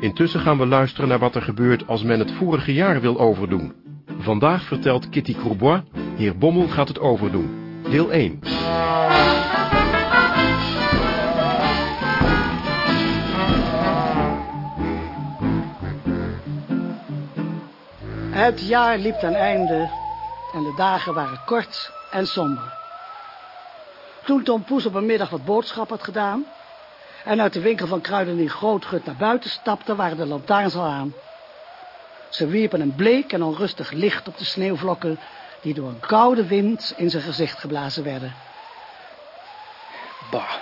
Intussen gaan we luisteren naar wat er gebeurt als men het vorige jaar wil overdoen. Vandaag vertelt Kitty Courbois, heer Bommel gaat het overdoen. Deel 1. Het jaar liep ten einde en de dagen waren kort en somber. Toen Tom Poes op een middag wat boodschap had gedaan en uit de winkel van kruiden in Grootgut naar buiten stapte, waren de lantaarns al aan. Ze wierpen een bleek en onrustig licht op de sneeuwvlokken die door een koude wind in zijn gezicht geblazen werden. Bah,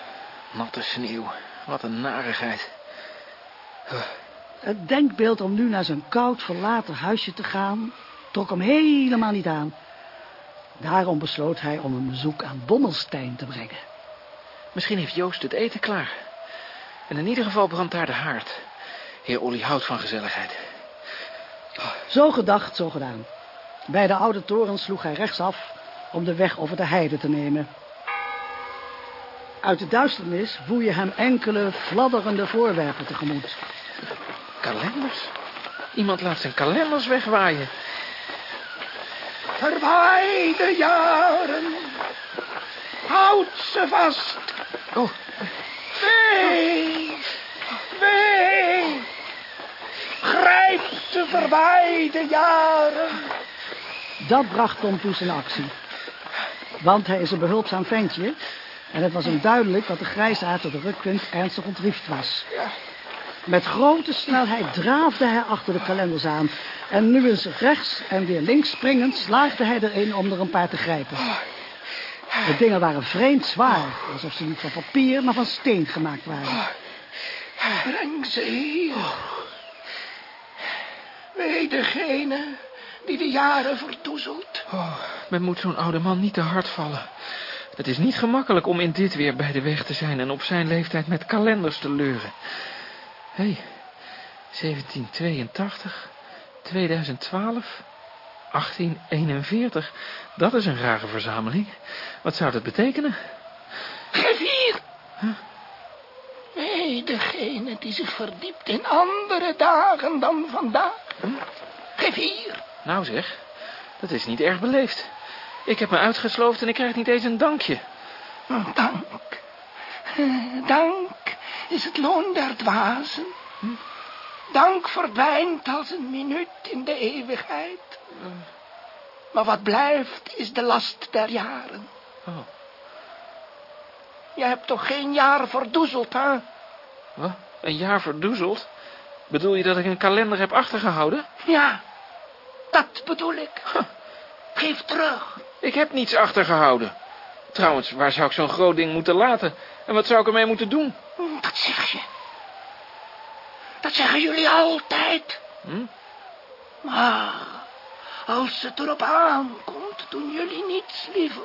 natte sneeuw. Wat een narigheid. Het denkbeeld om nu naar zijn koud verlaten huisje te gaan, trok hem helemaal niet aan. Daarom besloot hij om een bezoek aan Bommelstein te brengen. Misschien heeft Joost het eten klaar. En in ieder geval brandt daar de haard. Heer Olly houdt van gezelligheid. Zo gedacht, zo gedaan. Bij de oude toren sloeg hij rechtsaf om de weg over de heide te nemen. Uit de duisternis woeien hem enkele fladderende voorwerpen tegemoet. Kalenders? Iemand laat zijn kalenders wegwaaien. Verwaai de jaren. Houd ze vast. Oh. Wee. Grijp de verwaaide jaren. Dat bracht Tom Poes in actie. Want hij is een behulpzaam ventje... en het was hem duidelijk dat de grijsaard op de rukpunt ernstig ontriefd was. Met grote snelheid draafde hij achter de kalenders aan... en nu eens rechts en weer links springend slaagde hij erin om er een paar te grijpen. De dingen waren vreemd zwaar, alsof ze niet van papier, maar van steen gemaakt waren. Breng ze hier. Wee degene die de jaren verdoezelt. oh, men moet zo'n oude man niet te hard vallen. Het is niet gemakkelijk om in dit weer bij de weg te zijn... en op zijn leeftijd met kalenders te leuren. Hé, hey, 1782, 2012, 1841. Dat is een rare verzameling. Wat zou dat betekenen? Geef hier. Wee degene die zich verdiept in andere dagen dan vandaag. Geef hier. Nou zeg, dat is niet erg beleefd. Ik heb me uitgesloofd en ik krijg niet eens een dankje. Dank. Eh, Dank is het loon der dwazen. Dank verdwijnt als een minuut in de eeuwigheid. Maar wat blijft is de last der jaren. Oh, Je hebt toch geen jaar verdoezeld, hè? Wat? Een jaar verdoezeld? Bedoel je dat ik een kalender heb achtergehouden? Ja, dat bedoel ik. Geef terug. Ik heb niets achtergehouden. Trouwens, waar zou ik zo'n groot ding moeten laten? En wat zou ik ermee moeten doen? Dat zeg je. Dat zeggen jullie altijd. Hm? Maar als het erop aankomt, doen jullie niets liever.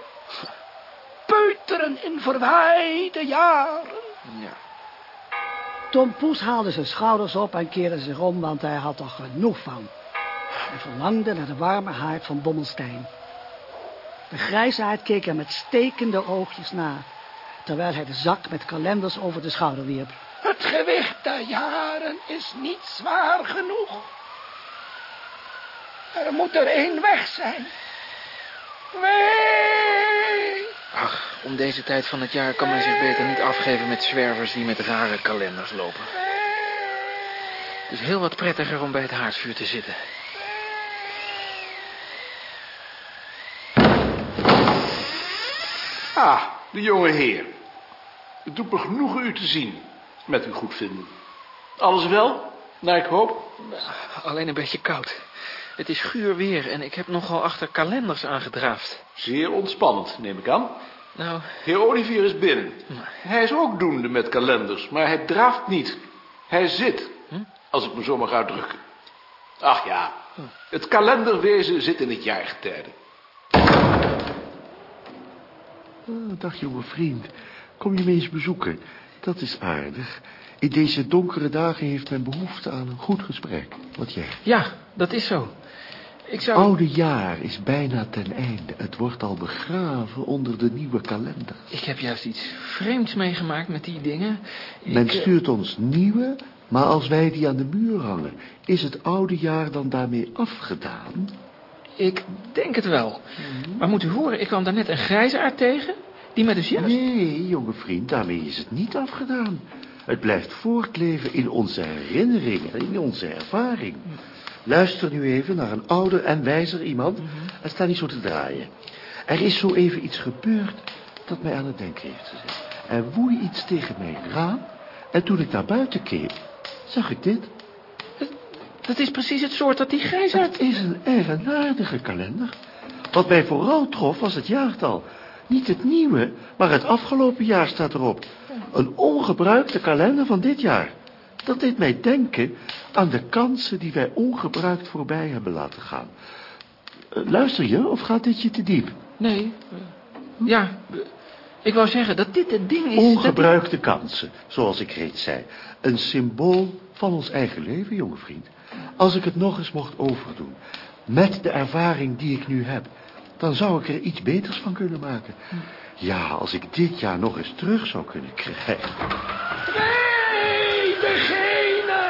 Peuteren in verwaaide jaren. Ja. Tom Poes haalde zijn schouders op en keerde zich om, want hij had er genoeg van. Hij verlangde naar de warme haard van Bommelstein. De grijsaard keek hem met stekende oogjes na, terwijl hij de zak met kalenders over de schouder wierp. Het gewicht der jaren is niet zwaar genoeg. Er moet er één weg zijn. Wee! Ach, om deze tijd van het jaar kan men zich beter niet afgeven met zwervers die met rare kalenders lopen. Het is heel wat prettiger om bij het haardvuur te zitten. Ah, de jonge heer. Het doet me genoegen u te zien, met uw goedvinden. Alles wel, naar ik hoop? Alleen een beetje koud. Het is guur weer en ik heb nogal achter kalenders aangedraafd. Zeer ontspannend, neem ik aan. Nou, Heer Olivier is binnen. Hij is ook doende met kalenders, maar hij draaft niet. Hij zit, als ik me zo mag uitdrukken. Ach ja, het kalenderwezen zit in het jaargetijde. Ah, dag jonge vriend. Kom je me eens bezoeken? Dat is aardig. In deze donkere dagen heeft men behoefte aan een goed gesprek. Wat jij? ja, dat is zo. Ik zou... Oude jaar is bijna ten einde. Het wordt al begraven onder de nieuwe kalender. Ik heb juist iets vreemds meegemaakt met die dingen. Ik, Men eh, stuurt ons nieuwe, Maar als wij die aan de muur hangen, is het oude jaar dan daarmee afgedaan? Ik denk het wel. Maar moet u horen, ik kwam daarnet een grijsaard tegen... die mij dus juist... Nee, jonge vriend, daarmee is het niet afgedaan. Het blijft voortleven in onze herinneringen, in onze ervaring. Luister nu even naar een ouder en wijzer iemand en sta niet zo te draaien. Er is zo even iets gebeurd dat mij aan het denken heeft gezet. Er woei iets tegen mijn raam en toen ik naar buiten keek, zag ik dit. Dat is precies het soort dat die grijsaard... Het is een eigenaardige kalender. Wat mij vooral trof was het jaartal. Niet het nieuwe, maar het afgelopen jaar staat erop. Een ongebruikte kalender van dit jaar. Dat deed mij denken aan de kansen die wij ongebruikt voorbij hebben laten gaan. Eh, Luister je, of gaat dit je te diep? Nee. eh, Ja, ik wou zeggen dat dit het ding is... dat Ongebruikte kansen, zoals ik reeds zei. Een symbool van ons eigen leven, jonge vriend. Als ik het nog eens mocht overdoen, met de ervaring die ik nu heb, dan zou ik er iets beters van kunnen maken. Ja, als ik dit jaar nog eens terug zou kunnen krijgen. Degene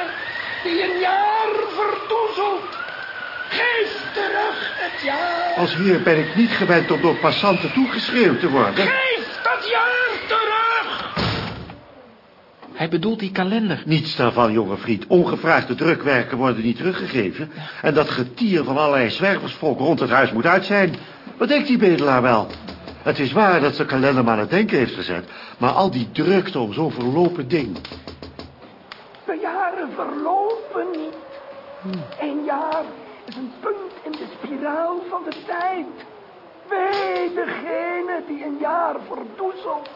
die een jaar verdoezelt. Geef terug het jaar. Als heer ben ik niet gewend om door passanten toegeschreeuwd te worden. Geef dat jaar terug. Hij bedoelt die kalender. Niets daarvan, jonge vriend. Ongevraagde drukwerken worden niet teruggegeven. En dat getier van allerlei zwerversvolk rond het huis moet uit zijn. Wat denkt die bedelaar wel? Het is waar dat ze kalender maar aan het denken heeft gezet. Maar al die drukte om zo'n verlopen ding. Verlopen niet. Een jaar is een punt in de spiraal van de tijd. Wee degene die een jaar verdoezelt.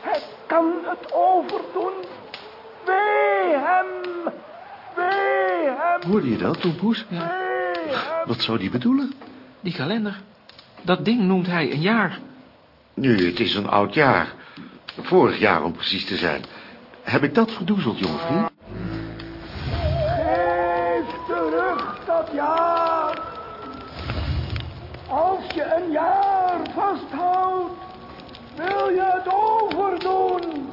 Hij kan het overdoen. Wee hem. Wee hem. Hoorde je dat, Tom Poes? Wee hem. Wat zou die bedoelen? Die kalender. Dat ding noemt hij een jaar. Nu, het is een oud jaar. Vorig jaar om precies te zijn. Heb ik dat verdoezeld, jonge vriend? Jaar. Als je een jaar vasthoudt, wil je het overdoen.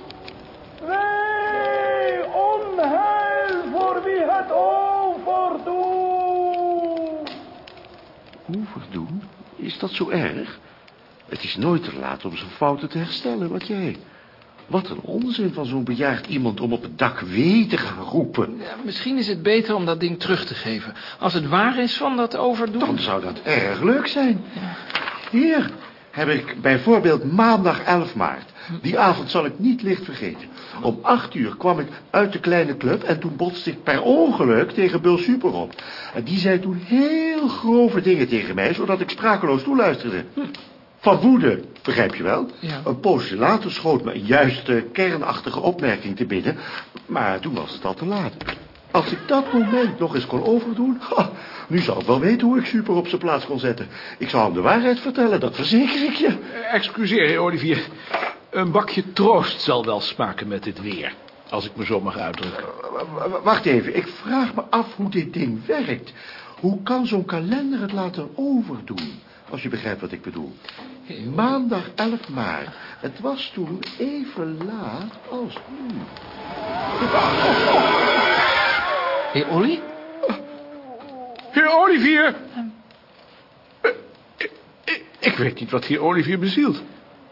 Wee onheil voor wie het overdoet. Overdoen? Is dat zo erg? Het is nooit te laat om zijn fouten te herstellen, wat jij. Wat een onzin van zo'n bejaard iemand om op het dak wee te gaan roepen. Ja, misschien is het beter om dat ding terug te geven. Als het waar is van dat overdoen... Dan zou dat erg leuk zijn. Hier heb ik bijvoorbeeld maandag 11 maart. Die avond zal ik niet licht vergeten. Om acht uur kwam ik uit de kleine club en toen botste ik per ongeluk tegen Bul Super op. En die zei toen heel grove dingen tegen mij, zodat ik sprakeloos toeluisterde. Van woede, begrijp je wel? Ja. Een poosje later schoot me een juiste, kernachtige opmerking te binnen, maar toen was het al te laat. Als ik dat moment nog eens kon overdoen, ha, nu zou ik wel weten hoe ik Super op zijn plaats kon zetten. Ik zou hem de waarheid vertellen, dat verzeker ik je. Eh, Excuseer, heer Olivier. Een bakje troost zal wel smaken met dit weer. Als ik me zo mag uitdrukken. W- Wacht even, ik vraag me af hoe dit ding werkt. Hoe kan zo'n kalender het laten overdoen? Als je begrijpt wat ik bedoel. Maandag 11 maart. Het was toen even laat als nu. Hé, Olly? Heer Olivier! Eh, ik- ik- Ik weet niet wat heer Olivier bezielt.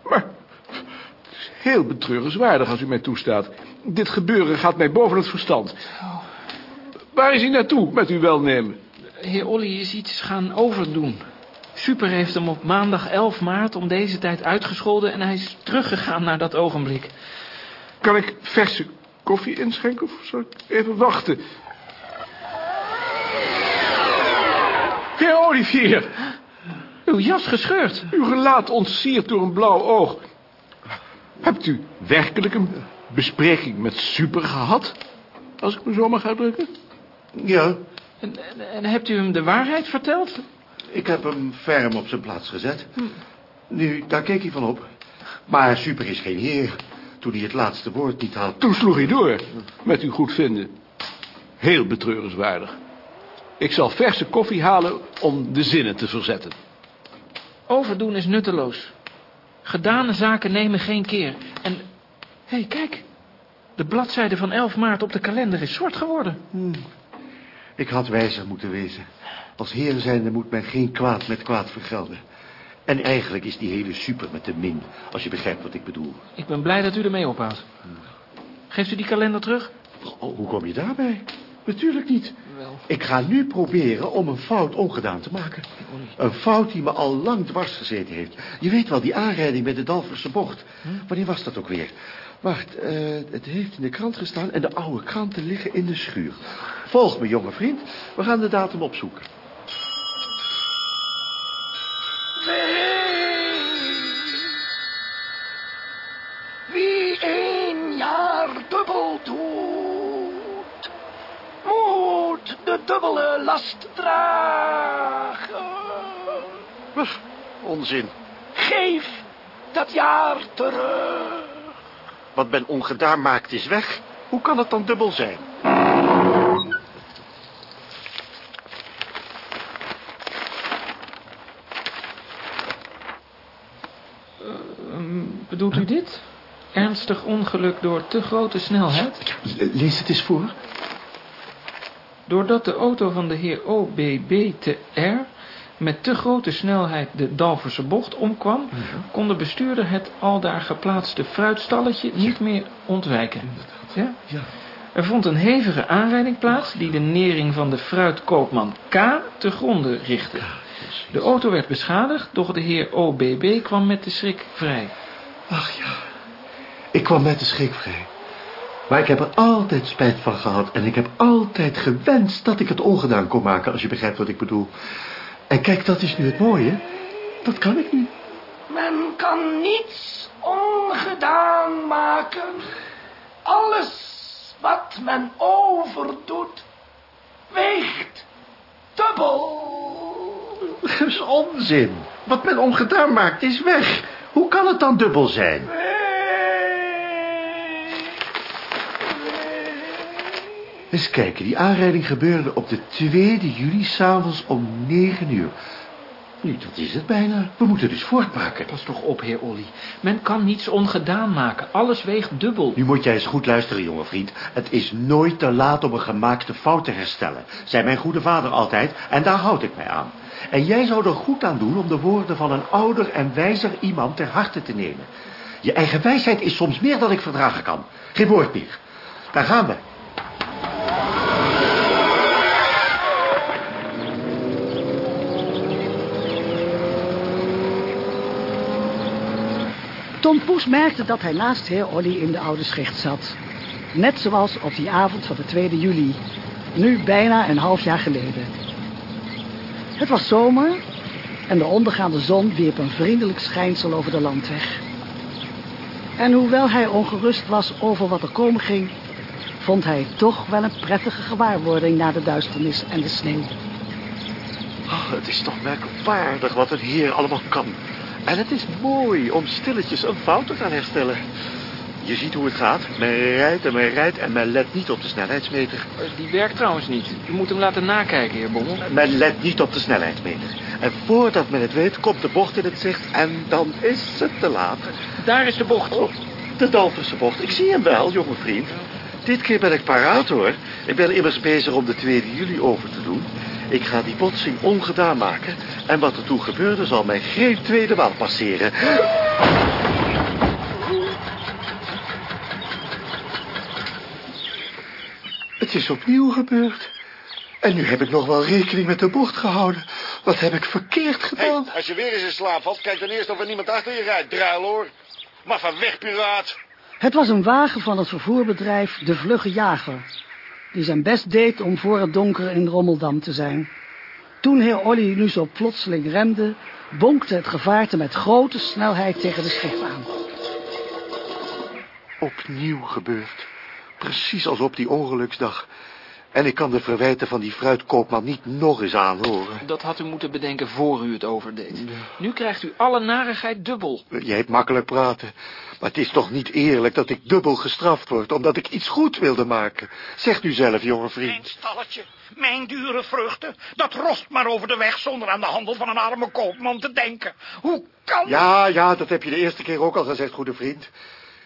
Maar het is heel betreurenswaardig als u mij toestaat. Dit gebeuren gaat mij boven het verstand. Waar is hij naartoe, met uw welnemen? Heer Olly is iets gaan overdoen. Super heeft hem op maandag 11 maart om deze tijd uitgescholden... en hij is teruggegaan naar dat ogenblik. Kan ik verse koffie inschenken of zal ik even wachten? Heer Olivier, Uw jas gescheurd. uw gelaat ontsierd door een blauw oog. Hebt u werkelijk een bespreking met Super gehad? Als ik me zo mag uitdrukken? Ja, En, en, en hebt u hem de waarheid verteld? Ik heb hem ferm op zijn plaats gezet. Nu, daar keek hij van op. Maar Super is geen heer. Toen hij het laatste woord niet had. Toen sloeg hij door, met uw goedvinden. Heel betreurenswaardig. Ik zal verse koffie halen om de zinnen te verzetten. Overdoen is nutteloos. Gedane zaken nemen geen keer. En, hé, hey, kijk. De bladzijde van 11 maart op de kalender is zwart geworden. Ik had wijzer moeten wezen. Als heer zijnde moet men geen kwaad met kwaad vergelden. En eigenlijk is die hele super met de min, als je begrijpt wat ik bedoel. Ik ben blij dat u ermee ophoudt. Geeft u die kalender terug? Oh, hoe kom je daarbij? Natuurlijk niet. Wel. Ik ga nu proberen om een fout ongedaan te maken. Een fout die me al lang dwars gezeten heeft. Je weet wel, die aanrijding met de Dalverse bocht. Wanneer was dat ook weer? Wacht, eh, het heeft in de krant gestaan en de oude kranten liggen in de schuur. Volg me, jonge vriend. We gaan de datum opzoeken. Dubbele last dragen. Onzin. Geef dat jaar terug. Wat men ongedaan maakt is weg. Hoe kan het dan dubbel zijn? Bedoelt u dit? Ernstig ongeluk door te grote snelheid? Lees het eens voor. Doordat de auto van de heer OBB te R met te grote snelheid de Dalverse bocht omkwam, kon de bestuurder het aldaar geplaatste fruitstalletje niet meer ontwijken. Ja? Ja. Er vond een hevige aanrijding plaats die de nering van de fruitkoopman K te gronde richtte. De auto werd beschadigd, doch de heer OBB kwam met de schrik vrij. Ach ja, ik kwam met de schrik vrij. Maar ik heb er altijd spijt van gehad en ik heb altijd gewenst dat ik het ongedaan kon maken, als je begrijpt wat ik bedoel. En kijk, dat is nu het mooie. Dat kan ik nu. Men kan niets ongedaan maken. Alles wat men overdoet, weegt dubbel. Dat is onzin. Wat men ongedaan maakt is weg. Hoe kan het dan dubbel zijn? Eens kijken, die aanrijding gebeurde op de 2 juli s'avonds om 9 uur. Nu, dat is het bijna. We moeten dus voortmaken. Pas toch op, heer Olly. Men kan niets ongedaan maken. Alles weegt dubbel. Nu moet jij eens goed luisteren, jonge vriend. Het is nooit te laat om een gemaakte fout te herstellen. Zei mijn goede vader altijd, en daar houd ik mij aan. En jij zou er goed aan doen om de woorden van een ouder en wijzer iemand ter harte te nemen. Je eigen wijsheid is soms meer dan ik verdragen kan. Geen woord meer. Daar gaan we. Tom Poes merkte dat hij naast heer Olly in de oude schicht zat. Net zoals op die avond van de 2 juli. Nu bijna een half jaar geleden. Het was zomer en de ondergaande zon wierp een vriendelijk schijnsel over de landweg. En hoewel hij ongerust was over wat er komen ging, vond hij toch wel een prettige gewaarwording na de duisternis en de sneeuw. Oh, het is toch merkwaardig wat een heer allemaal kan. En het is mooi om stilletjes een fout te gaan herstellen. Je ziet hoe het gaat. Men rijdt en men rijdt en men let niet op de snelheidsmeter. Die werkt trouwens niet. U moet hem laten nakijken, heer Bommel. Men let niet op de snelheidsmeter. En voordat men het weet, komt de bocht in het zicht en dan is het te laat. Daar is de bocht. Oh, de Dalverse bocht. Ik zie hem wel, jonge vriend. Dit keer ben ik paraat, hoor. Ik ben immers bezig om de 2 juli over te doen. Ik ga die botsing ongedaan maken. En wat er toen gebeurde zal mij geen tweede maal passeren. Het is opnieuw gebeurd. En nu heb ik nog wel rekening met de bocht gehouden. Wat heb ik verkeerd gedaan? als je weer eens in slaap valt, kijk dan eerst of er niemand achter je rijdt, druiloor. Maar van weg, piraat. Het was een wagen van het vervoerbedrijf De Vlugge Jager, die zijn best deed om voor het donker in Rommeldam te zijn. Toen heer Olly nu zo plotseling remde, bonkte het gevaarte met grote snelheid tegen de schip aan. Opnieuw gebeurd. Precies als op die ongeluksdag. En ik kan de verwijten van die fruitkoopman niet nog eens aanhoren. Dat had u moeten bedenken voor u het overdeed. Nu krijgt u alle narigheid dubbel. Jij hebt makkelijk praten. Maar het is toch niet eerlijk dat ik dubbel gestraft word... omdat ik iets goed wilde maken. Zegt u zelf, jonge Mijn vriend. stalletje, mijn dure vruchten, dat rost maar over de weg zonder aan de handel van een arme koopman te denken. Hoe kan... Ja, ja, dat heb je de eerste keer ook al gezegd, goede vriend.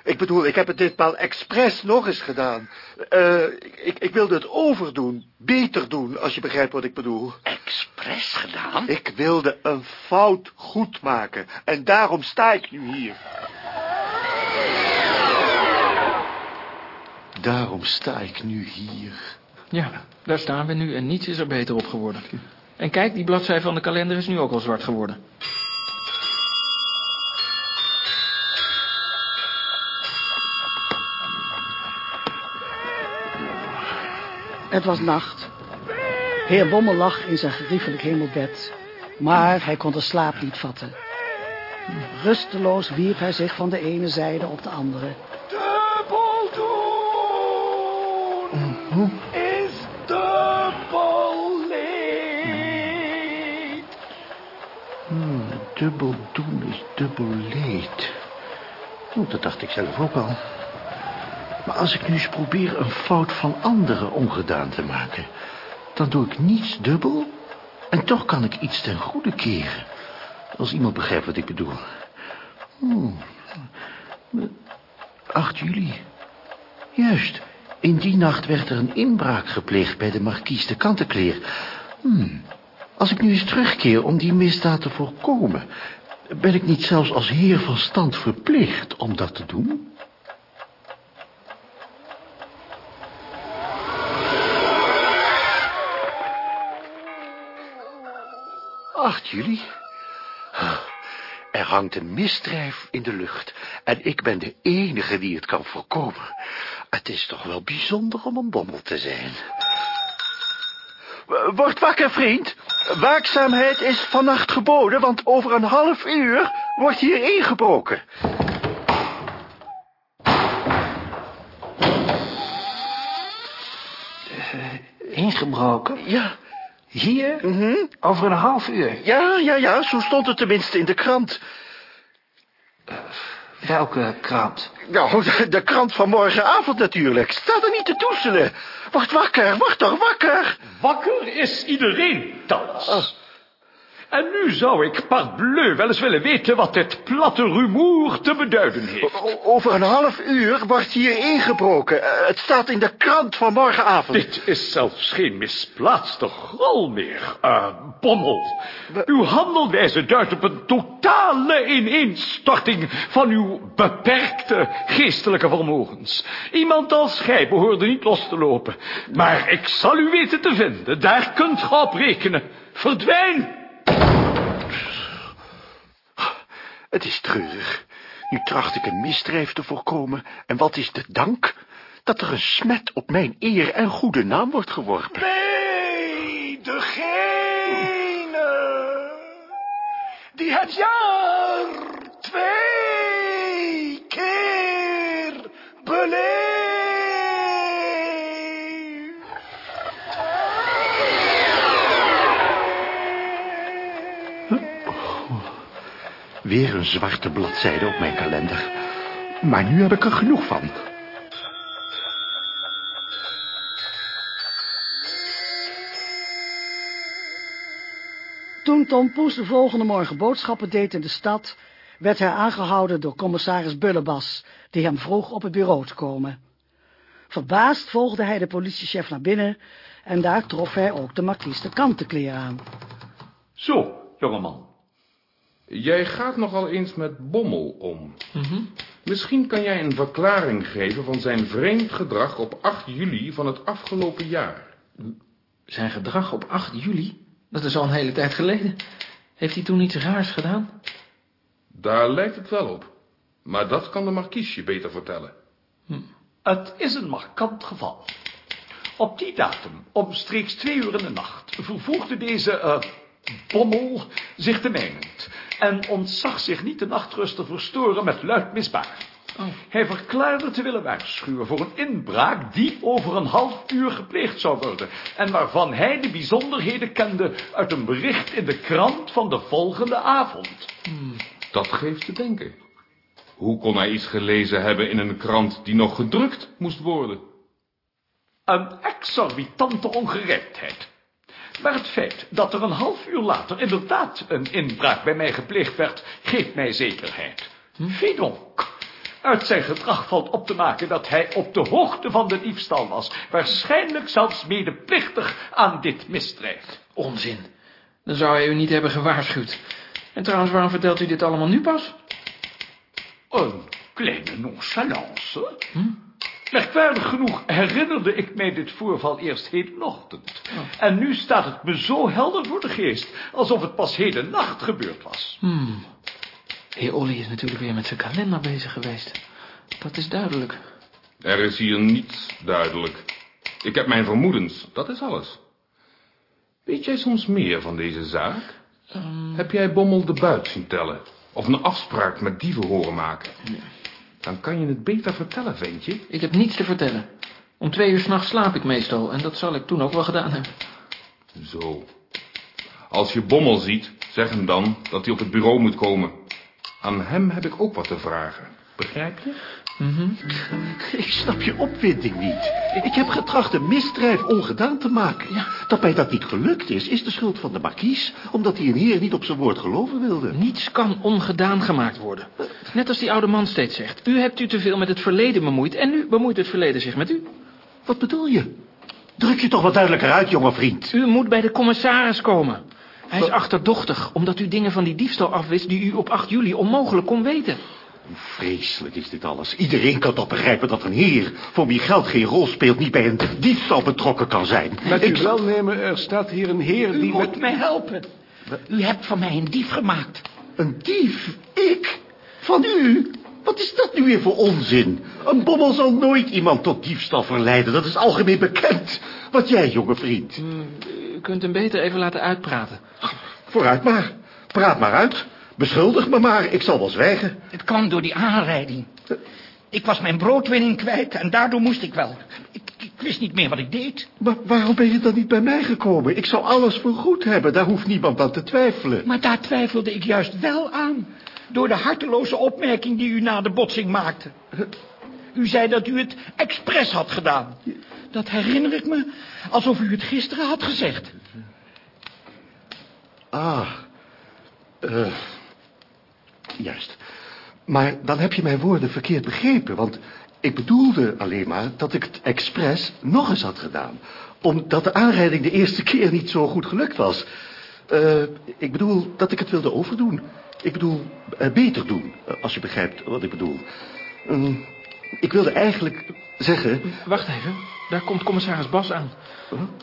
Ik bedoel, ik heb het ditmaal expres nog eens gedaan. Eh, ik, ik wilde het overdoen, beter doen, als je begrijpt wat ik bedoel. Expres gedaan? Ik wilde een fout goed maken. En daarom sta ik nu hier. Daarom sta ik nu hier. Ja, daar staan we nu en niets is er beter op geworden. En kijk, die bladzij van de kalender is nu ook al zwart geworden. Het was nacht. Heer Bommel lag in zijn geriefelijk hemelbed, maar hij kon de slaap niet vatten. Rusteloos wierp hij zich van de ene zijde op de andere. Dubbel doen is dubbel leed. Hmm, dubbel doen is dubbel leed. Oh, dat dacht ik zelf ook al. Als ik nu eens probeer een fout van anderen ongedaan te maken... dan doe ik niets dubbel... en toch kan ik iets ten goede keren. Als iemand begrijpt wat ik bedoel. Hmm. 8 juli. Juist. In die nacht werd er een inbraak gepleegd bij de markies de Kantenkleer. Hmm. Als ik nu eens terugkeer om die misdaad te voorkomen... ben ik niet zelfs als heer van stand verplicht om dat te doen? 8 juli. Er hangt een misdrijf in de lucht en ik ben de enige die het kan voorkomen. Het is toch wel bijzonder om een bommel te zijn. Word wakker, vriend. Waakzaamheid is vannacht geboden, want over een half uur wordt hier ingebroken. Ingebroken? Ja, Hier? mhm. Over een half uur. ja, ja, ja, zo stond het tenminste in de krant. Welke krant? Nou, de, de krant van morgenavond natuurlijk. Sta er niet te toezelen. Word wakker, word toch wakker. Wakker is iedereen thans. En nu zou ik, parbleu, wel eens willen weten wat dit platte rumoer te beduiden heeft. O- over een half uur wordt hier ingebroken. Eh, het staat in de krant van morgenavond. Dit is zelfs geen misplaatste grol meer, eh, Bommel. Uw handelwijze duidt op een totale ineenstorting van uw beperkte geestelijke vermogens. Iemand als gij behoorde niet los te lopen. Maar ik zal u weten te vinden, daar kunt ge op rekenen. Verdwijn! Het is treurig. Nu tracht ik een misdrijf te voorkomen. En wat is de dank? Dat er een smet op mijn eer en goede naam wordt geworpen. Nee, degene die het jaar twee keer beleeft. Weer een zwarte bladzijde op mijn kalender. Maar nu heb ik er genoeg van. Toen Tom Poes de volgende morgen boodschappen deed in de stad, werd hij aangehouden door commissaris Bullebas, die hem vroeg op het bureau te komen. Verbaasd volgde hij de politiechef naar binnen en daar trof hij ook de markies de kantenkleer aan. Zo, jongeman. Jij gaat nogal eens met Bommel om. Misschien kan jij een verklaring geven van zijn vreemd gedrag op 8 juli van het afgelopen jaar. Zijn gedrag op 8 juli? Dat is al een hele tijd geleden. Heeft hij toen iets raars gedaan? Daar lijkt het wel op. Maar dat kan de markiesje beter vertellen. Het is een markant geval. Op die datum, omstreeks twee uur in de nacht, vervoegde deze eh, bommel zich te mijnend en ontzag zich niet de nachtrust te verstoren met luid misbaar. Hij verklaarde te willen waarschuwen voor een inbraak die over een half uur gepleegd zou worden en waarvan hij de bijzonderheden kende uit een bericht in de krant van de volgende avond. Dat geeft te denken. Hoe kon hij iets gelezen hebben in een krant die nog gedrukt moest worden? Een exorbitante ongerijmdheid. Maar het feit dat er een half uur later inderdaad een inbraak bij mij gepleegd werd, geeft mij zekerheid. Fedonk. Uit zijn gedrag valt op te maken dat hij op de hoogte van de diefstal was. Waarschijnlijk zelfs medeplichtig aan dit misdrijf. Onzin. Dan zou hij u niet hebben gewaarschuwd. En trouwens, waarom vertelt u dit allemaal nu pas? Een kleine nonchalance. Merkwaardig genoeg herinnerde ik mij dit voorval eerst hedenochtend. En nu staat het me zo helder voor de geest, alsof het pas heden nacht gebeurd was. Hmm. Heer Olly is natuurlijk weer met zijn kalender bezig geweest. Dat is duidelijk. Er is hier niets duidelijk. Ik heb mijn vermoedens, dat is alles. Weet jij soms meer van deze zaak? Heb jij Bommel de buit zien tellen? Of een afspraak met dieven horen maken? Dan kan je het beter vertellen, ventje. Ik heb niets te vertellen. Om twee uur s'nachts slaap ik meestal. En dat zal ik toen ook wel gedaan hebben. Zo. Als je Bommel ziet, zeg hem dan dat hij op het bureau moet komen. Aan hem heb ik ook wat te vragen. Begrijp je? Ik snap je opwinding niet. Ik heb getracht een misdrijf ongedaan te maken. Dat mij dat niet gelukt is, is de schuld van de markies... omdat hij een heer niet op zijn woord geloven wilde. Niets kan ongedaan gemaakt worden. Net als die oude man steeds zegt. U hebt u te veel met het verleden bemoeid... en nu bemoeit het verleden zich met u. Wat bedoel je? Druk je toch wat duidelijker uit, jonge vriend. U moet bij de commissaris komen. Hij is achterdochtig, omdat u dingen van die diefstal afwist... die u op 8 juli onmogelijk kon weten. Hoe vreselijk is dit alles. Iedereen kan toch begrijpen dat een heer... voor wie geld geen rol speelt... niet bij een diefstal betrokken kan zijn. Met Ik- uw welnemen, er staat hier een heer U die moet met... mij helpen. U hebt van mij een dief gemaakt. Een dief? Ik? Van u? Wat is dat nu weer voor onzin? Een bommel zal nooit iemand tot diefstal verleiden. Dat is algemeen bekend. Wat jij, jonge vriend. U kunt hem beter even laten uitpraten. Vooruit maar. Praat maar uit. Beschuldig me maar. Ik zal wel zwijgen. Het kwam door die aanrijding. Ik was mijn broodwinning kwijt en daardoor moest ik wel. Ik, ik wist niet meer wat ik deed. Maar waarom ben je dan niet bij mij gekomen? Ik zou alles voor goed hebben. Daar hoeft niemand aan te twijfelen. Maar daar twijfelde ik juist wel aan. Door de harteloze opmerking die u na de botsing maakte. U zei dat u het expres had gedaan. Dat herinner ik me alsof u het gisteren had gezegd. Ah. eh, juist. Maar dan heb je mijn woorden verkeerd begrepen. Want ik bedoelde alleen maar dat ik het expres nog eens had gedaan. Omdat de aanrijding de eerste keer niet zo goed gelukt was. Eh, ik bedoel dat ik het wilde overdoen. Ik bedoel, eh, beter doen, eh, als je begrijpt wat ik bedoel. Mm, ik wilde eigenlijk zeggen... Wacht even, daar komt commissaris Bas aan.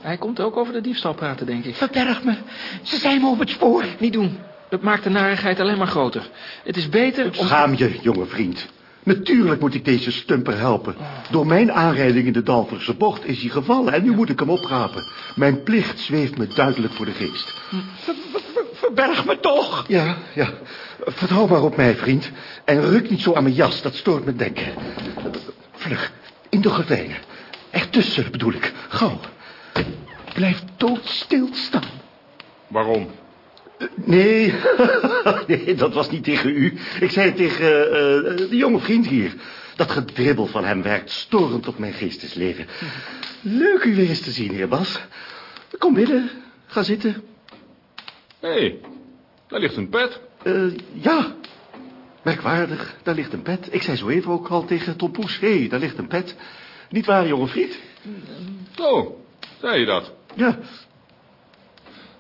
Hij komt ook over de diefstal praten, denk ik. Verberg me. Ze zijn me op het spoor. Niet doen. Dat maakt de narigheid alleen maar groter. Het is beter om... Schaam je, jonge vriend. Natuurlijk moet ik deze stumper helpen. Door mijn aanrijding in de Dalverse bocht is hij gevallen en nu moet ik hem oprapen. Mijn plicht zweeft me duidelijk voor de geest. Ver- ver- ver- Verberg me toch. Ja, ja. Vertrouw maar op mij, vriend. En ruk niet zo aan mijn jas, dat stoort me denken. Vlug, in de gordijnen. Ertussen bedoel ik. Gauw. Blijf doodstil staan. Waarom? Nee, nee, dat was niet tegen u. Ik zei tegen eh, eh, de jonge vriend hier. Dat gedribbel van hem werkt storend op mijn geestesleven. Leuk u weer eens te zien, heer Bas. Kom binnen, ga zitten. Hé, hey, daar ligt een pet. Eh, ja, merkwaardig, daar ligt een pet. Ik zei zo even ook al tegen Tom Poes, hé, hey, daar ligt een pet. Niet waar, jonge vriend? Zo, zei je dat? Ja,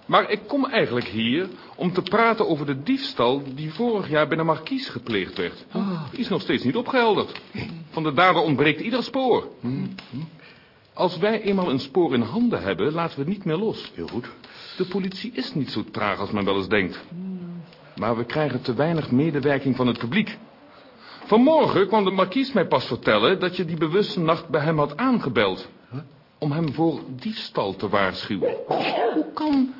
Maar ik kom eigenlijk hier om te praten over de diefstal die vorig jaar bij de markies gepleegd werd. Die is nog steeds niet opgehelderd. Van de dader ontbreekt ieder spoor. Als wij eenmaal een spoor in handen hebben, laten we het niet meer los. heel goed. De politie is niet zo traag als men wel eens denkt. Maar we krijgen te weinig medewerking van het publiek. Vanmorgen kwam de markies mij pas vertellen dat je die bewuste nacht bij hem had aangebeld. Om hem voor diefstal te waarschuwen. Hoe kan...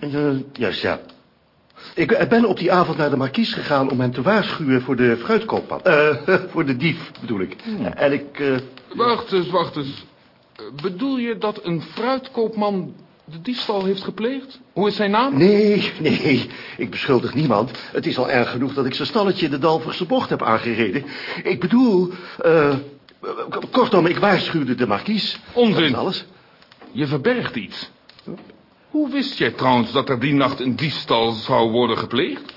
Eh, juist, ja. Ik eh, ben op die avond naar de markies gegaan om hem te waarschuwen voor de fruitkoopman. Eh, voor de dief, bedoel ik. En ik... eh, Wacht eens, wacht eens. Eh, Bedoel je dat een fruitkoopman de diefstal heeft gepleegd? Hoe is zijn naam? Nee, nee, ik beschuldig niemand. Het is al erg genoeg dat ik zijn stalletje in de Dalverse bocht heb aangereden. Ik bedoel, eh, kortom, ik waarschuwde de markies. Onzin. Dat is alles. Je verbergt iets. Hoe wist jij trouwens dat er die nacht een diefstal zou worden gepleegd?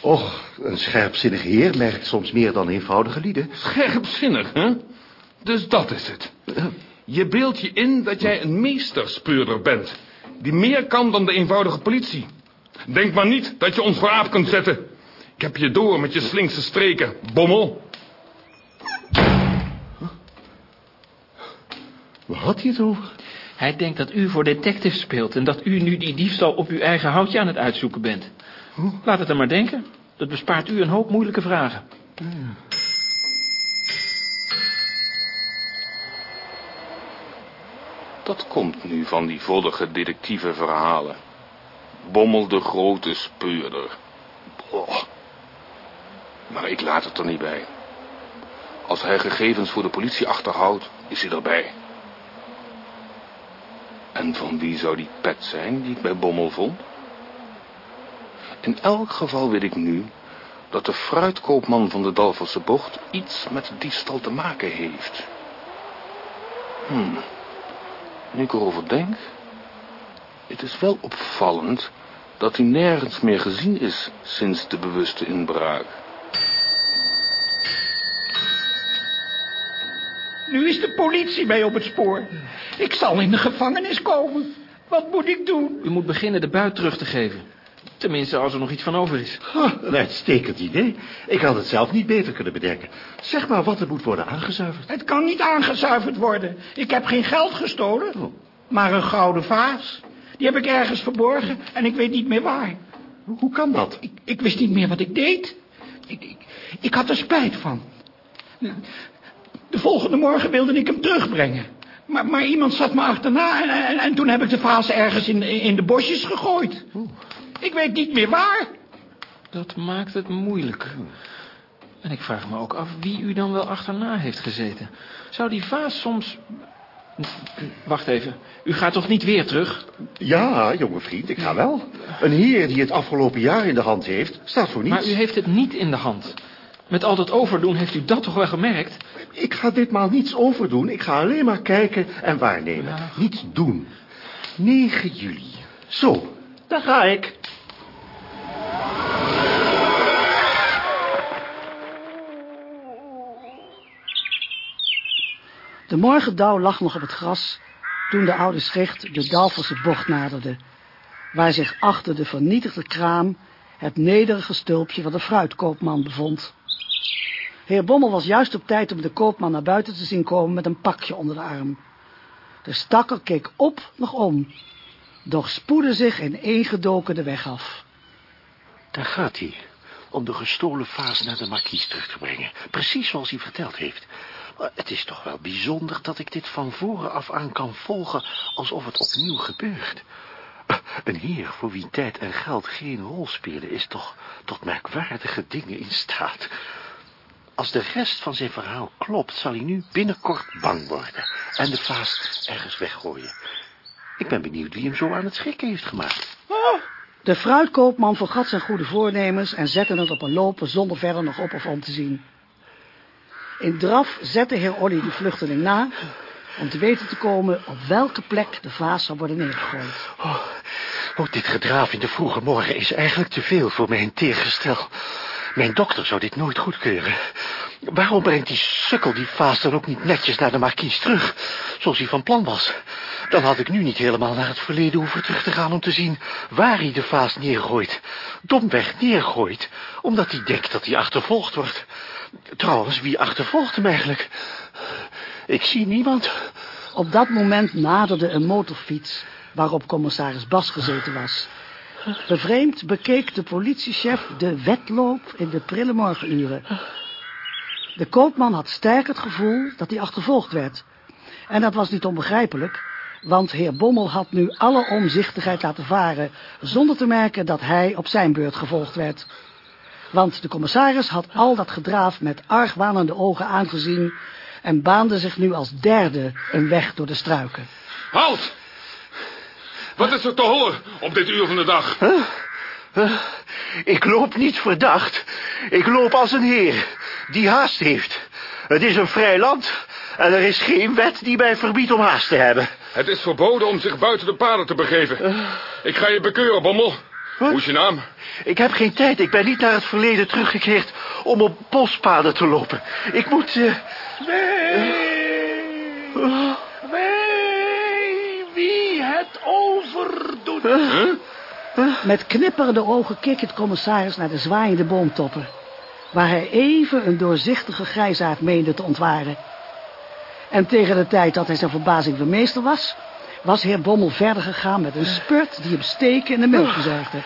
Och, een scherpzinnige heer merkt soms meer dan eenvoudige lieden. Scherpzinnig, hè? Dus dat is het. Je beeldt je in dat jij een meesterspeurder bent. Die meer kan dan de eenvoudige politie. Denk maar niet dat je ons voor aap kunt zetten. Ik heb je door met je slinkse streken, bommel. Waar had hij het over? Hij denkt dat u voor detective speelt... en dat u nu die diefstal op uw eigen houtje aan het uitzoeken bent. Laat het er maar denken. Dat bespaart u een hoop moeilijke vragen. Dat komt nu van die voddige detectieve verhalen. Bommel de grote speurder. Boah. Maar ik laat het er niet bij. Als hij gegevens voor de politie achterhoudt, is hij erbij. En van wie zou die pet zijn die ik bij Bommel vond? In elk geval weet ik nu dat de fruitkoopman van de Dalverse bocht iets met diefstal te maken heeft. Hmm. Nu ik erover denk, het is wel opvallend dat hij nergens meer gezien is sinds de bewuste inbraak. Nu is de politie mij op het spoor. Ik zal in de gevangenis komen. Wat moet ik doen? U moet beginnen de buit terug te geven. Tenminste, als er nog iets van over is. Ha, een uitstekend idee. Ik had het zelf niet beter kunnen bedenken. Zeg maar wat er moet worden aangezuiverd. Het kan niet aangezuiverd worden. Ik heb geen geld gestolen, Oh. maar een gouden vaas. Die heb ik ergens verborgen en ik weet niet meer waar. Hoe kan dat? Ik, ik wist niet meer wat ik deed. Ik, ik, ik had er spijt van. De volgende morgen wilde ik hem terugbrengen. Maar, maar iemand zat me achterna en, en, en toen heb ik de vaas ergens in, in de bosjes gegooid. Ik weet niet meer waar. Dat maakt het moeilijk. En ik vraag me ook af wie u dan wel achterna heeft gezeten. Zou die vaas soms... Wacht even, u gaat toch niet weer terug? Ja, jonge vriend, ik ga wel. Een heer die het afgelopen jaar in de hand heeft, staat voor niets. Maar u heeft het niet in de hand. Met al dat overdoen heeft u dat toch wel gemerkt? Ik ga ditmaal niets overdoen. Ik ga alleen maar kijken en waarnemen. Ja. Niets doen. 9 juli. Zo, daar ga ik. De morgendauw lag nog op het gras toen de oude schicht de Dalverse bocht naderde, waar zich achter de vernietigde kraam het nederige stulpje van de fruitkoopman bevond. Heer Bommel was juist op tijd om de koopman naar buiten te zien komen met een pakje onder de arm. De stakker keek op nog om, doch spoedde zich ineengedoken de weg af. Daar gaat hij. Om de gestolen vaas naar de markies terug te brengen. Precies zoals hij verteld heeft. Maar het is toch wel bijzonder dat ik dit van voren af aan kan volgen... alsof het opnieuw gebeurt. Een heer voor wie tijd en geld geen rol spelen... is toch tot merkwaardige dingen in staat. Als de rest van zijn verhaal klopt... zal hij nu binnenkort bang worden... en de vaas ergens weggooien. Ik ben benieuwd wie hem zo aan het schrikken heeft gemaakt. De fruitkoopman vergat zijn goede voornemens en zette het op een lopen zonder verder nog op of om te zien. In draf zette heer Olly de vluchteling na om te weten te komen op welke plek de vaas zou worden neergegooid. Oh, oh, dit gedraaf in de vroege morgen is eigenlijk te veel voor mijn teergestel. Mijn dokter zou dit nooit goedkeuren. Waarom brengt die sukkel die vaas dan ook niet netjes naar de markies terug, zoals hij van plan was? Dan had ik nu niet helemaal naar het verleden hoeven terug te gaan om te zien waar hij de vaas neergooit. Domweg neergooit, omdat hij denkt dat hij achtervolgd wordt. Trouwens, wie achtervolgt hem eigenlijk? Ik zie niemand. Op dat moment naderde een motorfiets waarop commissaris Bas gezeten was. Bevreemd bekeek de politiechef de wedloop in de prille morgenuren. De koopman had sterk het gevoel dat hij achtervolgd werd. En dat was niet onbegrijpelijk, want heer Bommel had nu alle omzichtigheid laten varen, zonder te merken dat hij op zijn beurt gevolgd werd. Want de commissaris had al dat gedraaf met argwanende ogen aangezien en baande zich nu als derde een weg door de struiken. Halt! Wat is er te horen op dit uur van de dag? Huh? Ik loop niet verdacht. Ik loop als een heer die haast heeft. Het is een vrij land en er is geen wet die mij verbiedt om haast te hebben. Het is verboden om zich buiten de paden te begeven. Ik ga je bekeuren, Bommel. Hoe is je naam? Ik heb geen tijd. Ik ben niet naar het verleden teruggekeerd om op bospaden te lopen. Ik moet... wee, overdoet. Met knipperende ogen keek het commissaris naar de zwaaiende boomtoppen... waar hij even een doorzichtige grijsaard meende te ontwaren. En tegen de tijd dat hij zijn verbazing vermeester was... was heer Bommel verder gegaan met een spurt die hem steken in de melk bezorgde.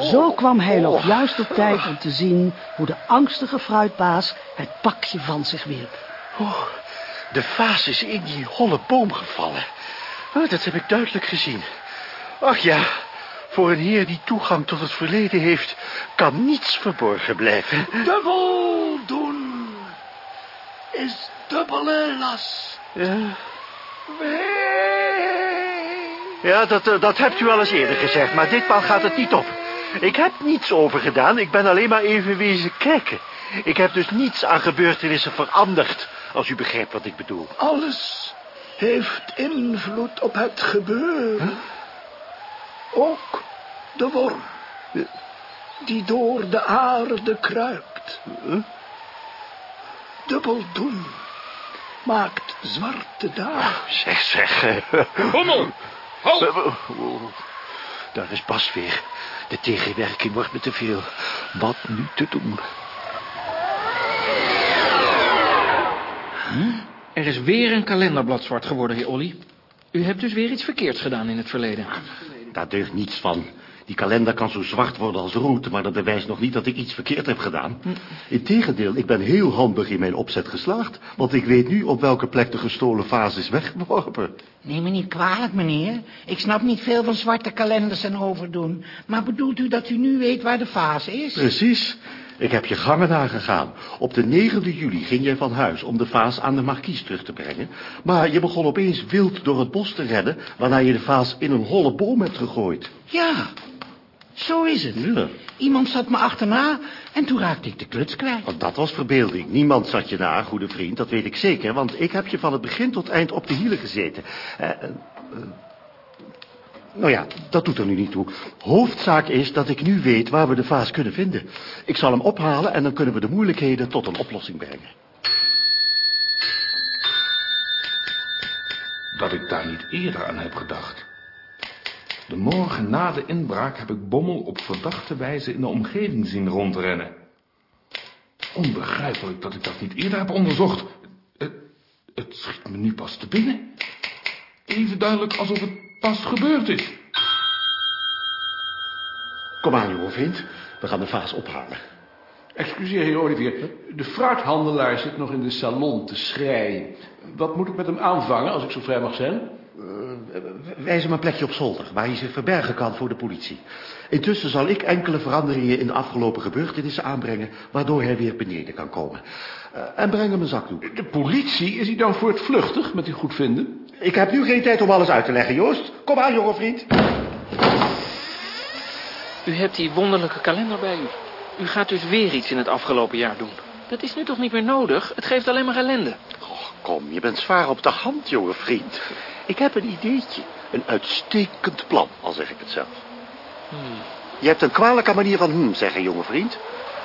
Zo kwam hij nog juist op tijd om te zien hoe de angstige fruitbaas het pakje van zich wierp. oh, de vaas is in die holle boom gevallen. Oh, dat heb ik duidelijk gezien. Ach ja, voor een heer die toegang tot het verleden heeft... kan niets verborgen blijven. Dubbel doen is dubbele last. Ja, ja dat, eh, dat hebt u al eens eerder gezegd, maar ditmaal gaat het niet op. Ik heb niets overgedaan, ik ben alleen maar even wezen kijken. Ik heb dus niets aan gebeurtenissen veranderd, als u begrijpt wat ik bedoel. Alles heeft invloed op het gebeuren. Ook de worm die door de aarde kruipt. Dubbel doen maakt zwarte dagen. Zeg, zeg. eh, Bommel! Halt! eh, oh, Daar is Bas weer. De tegenwerking wordt me te veel. Wat nu te doen? Er is weer een kalenderblad zwart geworden, heer Olly. U hebt dus weer iets verkeerds gedaan in het verleden. Daar deugt niets van. Die kalender kan zo zwart worden als roet, maar dat bewijst nog niet dat ik iets verkeerd heb gedaan. Integendeel, ik ben heel handig in mijn opzet geslaagd, want ik weet nu op welke plek de gestolen vaas is weggeworpen. Neem me niet kwalijk, meneer. Ik snap niet veel van zwarte kalenders en overdoen. Maar bedoelt u dat u nu weet waar de vaas is? Precies. Ik heb je gangen nagegaan. Op de 9e juli ging jij van huis om de vaas aan de markies terug te brengen. Maar je begon opeens wild door het bos te rennen, waarna je de vaas in een holle boom hebt gegooid. Ja, zo is het. Ja. Iemand zat me achterna en toen raakte ik de kluts kwijt. Want dat was verbeelding. Niemand zat je na, goede vriend, dat weet ik zeker. Want ik heb je van het begin tot eind op de hielen gezeten. Eh, eh, eh, nou ja, dat doet er nu niet toe. Hoofdzaak is dat ik nu weet waar we de vaas kunnen vinden. Ik zal hem ophalen en dan kunnen we de moeilijkheden tot een oplossing brengen. Dat ik daar niet eerder aan heb gedacht. De morgen na de inbraak heb ik Bommel op verdachte wijze in de omgeving zien rondrennen. Onbegrijpelijk dat ik dat niet eerder heb onderzocht. Het, het schiet me nu pas te binnen. Even duidelijk alsof het pas gebeurd is. Kom aan, jonge vriend. We gaan de vaas ophalen. Excuseer, heer Olivier. De fruithandelaar zit nog in de salon te schreien. Wat moet ik met hem aanvangen, als ik zo vrij mag zijn? Wijs hem een plekje op zolder, waar hij zich verbergen kan voor de politie. Intussen zal ik enkele veranderingen in de afgelopen gebeurtenissen aanbrengen, waardoor hij weer beneden kan komen. Eh, en breng hem een zakdoek. De politie? Is hij dan voor het vluchtig, met uw goedvinden? Ik heb nu geen tijd om alles uit te leggen, Joost. Kom aan, jonge vriend. U hebt die wonderlijke kalender bij u. U gaat dus weer iets in het afgelopen jaar doen. Dat is nu toch niet meer nodig? Het geeft alleen maar ellende. Oh, kom, je bent zwaar op de hand, jonge vriend. Ik heb een ideetje. Een uitstekend plan, al zeg ik het zelf. Je hebt een kwalijke manier van hm zeggen, jonge vriend.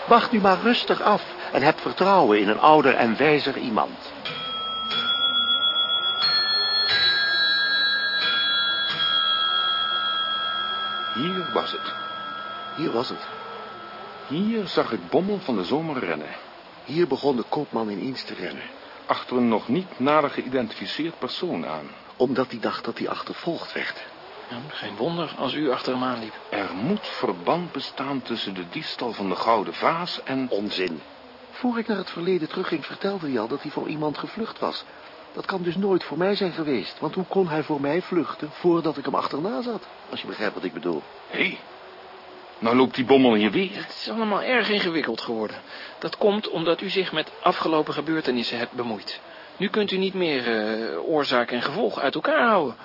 Wacht nu maar rustig af en heb vertrouwen in een ouder en wijzer iemand. Was het. Hier was het. Hier zag ik Bommel van de zomer rennen. Hier begon de koopman ineens te rennen. Achter een nog niet nader geïdentificeerd persoon aan. Omdat hij dacht dat hij achtervolgd werd. Ja, geen wonder als u achter hem aanliep. Er moet verband bestaan tussen de diefstal van de gouden vaas en... Onzin. Voor ik naar het verleden terugging vertelde hij al dat hij voor iemand gevlucht was. Dat kan dus nooit voor mij zijn geweest. Want hoe kon hij voor mij vluchten voordat ik hem achterna zat? Als je begrijpt wat ik bedoel. Hé, hey, nou loopt die Bommel hier weer. Het is allemaal erg ingewikkeld geworden. Dat komt omdat u zich met afgelopen gebeurtenissen hebt bemoeid. Nu kunt u niet meer eh, oorzaak en gevolg uit elkaar houden.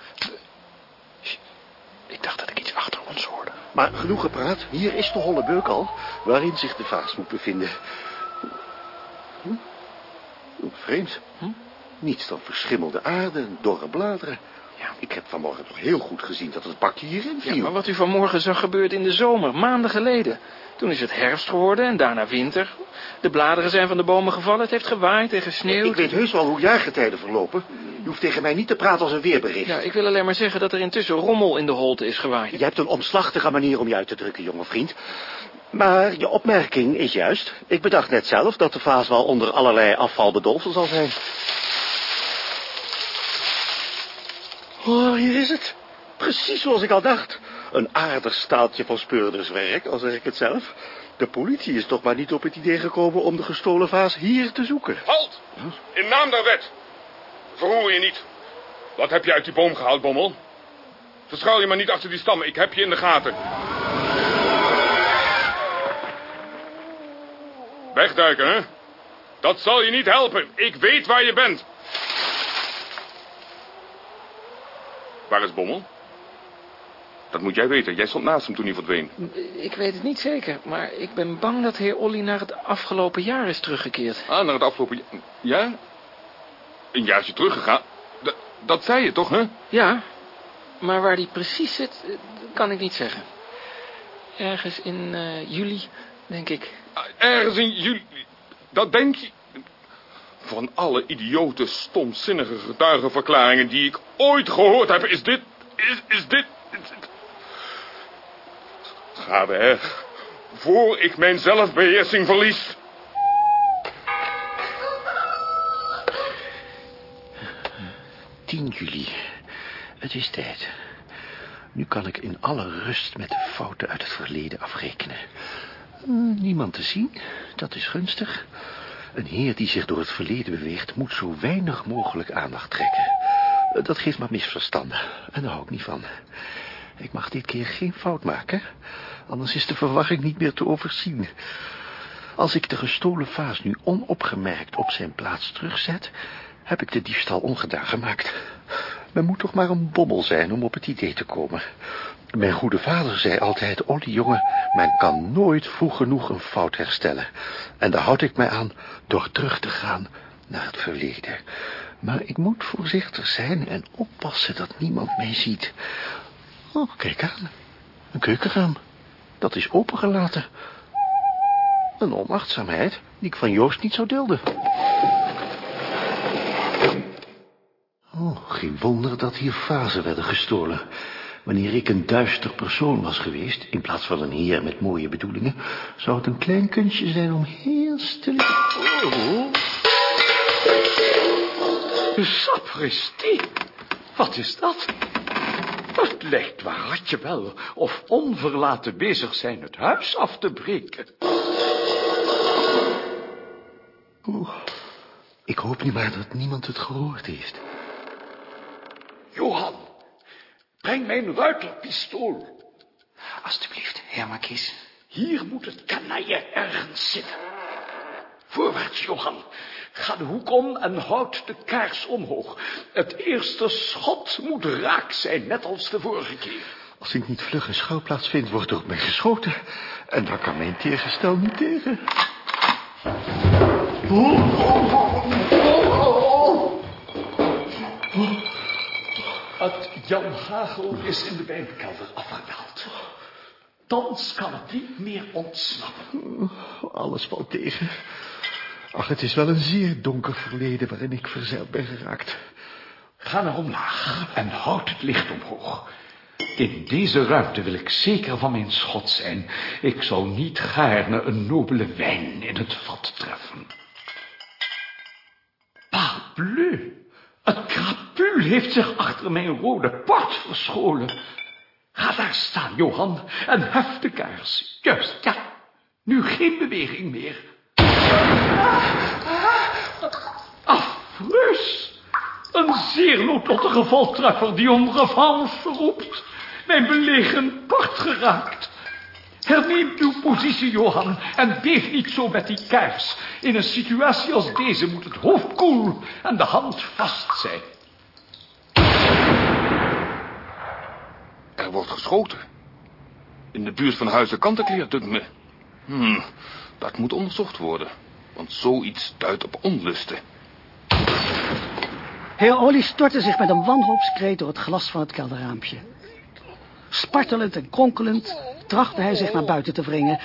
Ik dacht dat ik iets achter ons hoorde. Maar genoeg gepraat. Hier is de holle beuk al, waarin zich de vaas moet bevinden. Hm? Hm, Vreemd. Hm? Niets dan verschimmelde aarde en dorre bladeren. Ik heb vanmorgen toch heel goed gezien dat het pakje hierin viel. Ja, maar wat u vanmorgen zag gebeurt in de zomer, maanden geleden. Toen is het herfst geworden en daarna winter. De bladeren zijn van de bomen gevallen, het heeft gewaaid en gesneeuwd. Ik weet heus wel hoe jaargetijden verlopen. Je hoeft tegen mij niet te praten als een weerbericht. Ja, ik wil alleen maar zeggen dat er intussen rommel in de holte is gewaaid. Je hebt een omslachtige manier om je uit te drukken, jonge vriend. Maar je opmerking is juist. Ik bedacht net zelf dat de vaas wel onder allerlei afval bedolven zal zijn. Oh, hier is het. Precies zoals ik al dacht. Een aardig staaltje van speurderswerk, al zeg ik het zelf. De politie is toch maar niet op het idee gekomen om de gestolen vaas hier te zoeken. Halt! In naam der wet. Verroer je niet. Wat heb je uit die boom gehaald, Bommel? Verschuil je maar niet achter die stammen. Ik heb je in de gaten. Wegduiken, hè? Dat zal je niet helpen. Ik weet waar je bent. Waar is Bommel? Dat moet jij weten. Jij stond naast hem toen hij verdween. Ik weet het niet zeker, maar ik ben bang dat heer Olly naar het afgelopen jaar is teruggekeerd. Ah, naar het afgelopen jaar. Ja? Een jaartje teruggegaan? D dat zei je toch, hè? Ja, maar waar die precies zit, eh, kan ik niet zeggen. Ergens in eh, juli, denk ik. Ah, Ergens in juli. Dat denk je. Van alle idiote, stomzinnige getuigenverklaringen die ik ooit gehoord heb, is dit. Is, is dit. Ga weg. Voor ik mijn zelfbeheersing verlies. Juli. Het is tijd. Nu kan ik in alle rust met de fouten uit het verleden afrekenen. Niemand te zien, dat is gunstig. Een heer die zich door het verleden beweegt... moet zo weinig mogelijk aandacht trekken. Dat geeft maar misverstanden. En daar hou ik niet van. Ik mag dit keer geen fout maken. Anders is de verwarring niet meer te overzien. Als ik de gestolen vaas nu onopgemerkt op zijn plaats terugzet... heb ik de diefstal ongedaan gemaakt. Men moet toch maar een bommel zijn om op het idee te komen. Mijn goede vader zei altijd... Olly, jongen, men kan nooit vroeg genoeg een fout herstellen. En daar houd ik mij aan door terug te gaan naar het verleden. Maar ik moet voorzichtig zijn en oppassen dat niemand mij ziet. Oh, kijk aan. Een keukenraam. Dat is opengelaten. Een onachtzaamheid die ik van Joost niet zou dulden. Oh, geen wonder dat hier vazen werden gestolen. Wanneer ik een duister persoon was geweest, in plaats van een heer met mooie bedoelingen, zou het een klein kunstje zijn om heel stil... Oh, Sapristi, wat is dat? Het lijkt waarachje wel of onverlaten bezig zijn het huis af te breken. oh. Ik hoop nu maar dat niemand het gehoord heeft. Johan, breng mijn ruiterpistool. Alsjeblieft, heer Markies. Hier moet het kanaille ergens zitten. Voorwaarts, Johan. Ga de hoek om en houd de kaars omhoog. Het eerste schot moet raak zijn, net als de vorige keer. Als ik niet vlug een schouwplaats vind, wordt er op mij geschoten. En dan kan mijn teergestel niet tegen. Het Jan Hagel is in de wijnkelder afgedaald. Thans kan het niet meer ontsnappen. Alles valt tegen. Ach, het is wel een zeer donker verleden waarin ik verzeild ben geraakt. Ga naar omlaag en houd het licht omhoog. In deze ruimte wil ik zeker van mijn schot zijn. Ik zou niet gaarne een nobele wijn in het vat treffen. Parbleu! Het krapul heeft zich achter mijn rode port verscholen. Ga daar staan, Johan, en hef de kaars. Juist, ja. Nu geen beweging meer. Afreus! Een zeer noodlottige voltreffer die om revanche roept. Mijn belegen kort geraakt. Herneem uw positie, Johan, en beef niet zo met die kaars. In een situatie als deze moet het hoofd koel en de hand vast zijn. Er wordt geschoten. In de buurt van Huizen Kantenkleer, dunkt me. Hmm, dat moet onderzocht worden. Want zoiets duidt op onlusten. Heer Olly stortte zich met een wanhoopskreet door het glas van het kelderraampje. Spartelend en kronkelend trachtte hij zich naar buiten te wringen,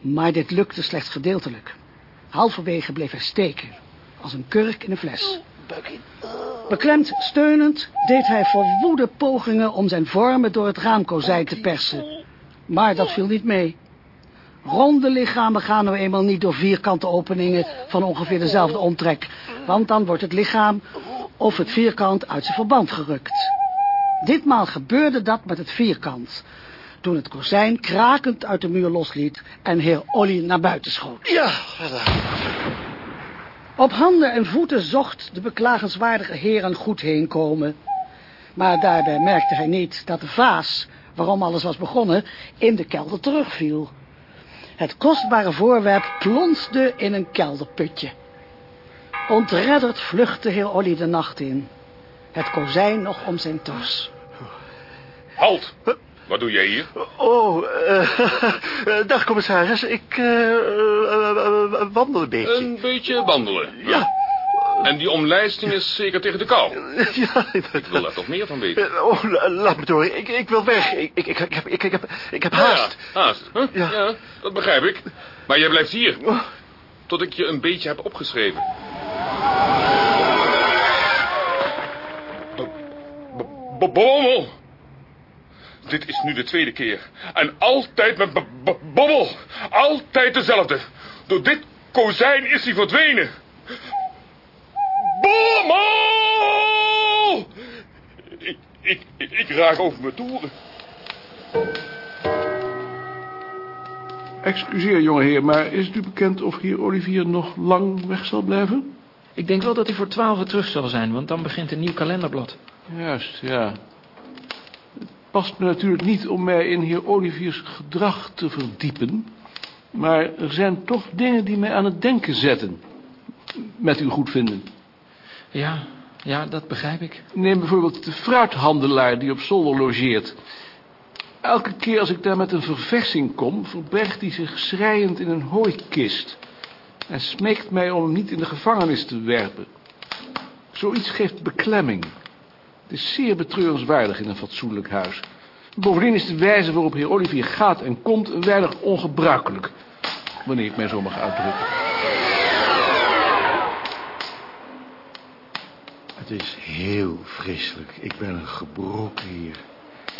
maar dit lukte slechts gedeeltelijk. Halverwege bleef hij steken, als een kurk in een fles. Beklemd steunend deed hij verwoede pogingen om zijn vormen door het raamkozijn te persen. Maar dat viel niet mee. Ronde lichamen gaan nou eenmaal niet door vierkante openingen van ongeveer dezelfde omtrek. Want dan wordt het lichaam of het vierkant uit zijn verband gerukt. Ditmaal gebeurde dat met het vierkant. Toen het kozijn krakend uit de muur losliet en heer Olly naar buiten schoot. Ja, Op handen en voeten zocht de beklagenswaardige heer een goed heenkomen. Maar daarbij merkte hij niet dat de vaas, waarom alles was begonnen, in de kelder terugviel. Het kostbare voorwerp plonsde in een kelderputje. Ontredderd vluchtte heer Olly de nacht in. Het kozijn nog om zijn tors. Halt! Wat doe jij hier? Oh, eh, dag commissaris. Ik eh, eh, wandel een beetje. Een beetje wandelen. Ja. En die omlijsting is zeker tegen de kou. Ja, Ik wil daar toch meer van weten. Oh, la- laat me door. Ik, ik wil weg. Ik, ik, ik, ik heb, ik, ik heb, ik heb haast. Ja, haast. Huh? Ja. Ja. dat begrijp ik. Maar jij blijft hier. Tot ik je een beetje heb opgeschreven. Bommel! Dit is nu de tweede keer. En altijd met b- b- Bommel. Altijd dezelfde. Door dit kozijn is hij verdwenen. Bommel! Ik, ik, ik, ik raak over mijn toeren. Excuseer, jongeheer, maar is het u bekend of heer Olivier nog lang weg zal blijven? Ik denk wel dat hij voor twaalf terug zal zijn, want dan begint een nieuw kalenderblad. Juist, ja. Past me natuurlijk niet om mij in heer Oliviers gedrag te verdiepen. Maar er zijn toch dingen die mij aan het denken zetten. Met uw goedvinden. Ja, ja, dat begrijp ik. Neem bijvoorbeeld de fruithandelaar die op zolder logeert. Elke keer als ik daar met een verversing kom, verbergt hij zich schreiend in een hooikist. En smeekt mij om hem niet in de gevangenis te werpen. Zoiets geeft beklemming. Het is zeer betreurenswaardig in een fatsoenlijk huis. Bovendien is de wijze waarop heer Olivier gaat en komt een weinig ongebruikelijk. Wanneer ik mij zo mag uitdrukken. Het is heel vreselijk. Ik ben een gebroken heer.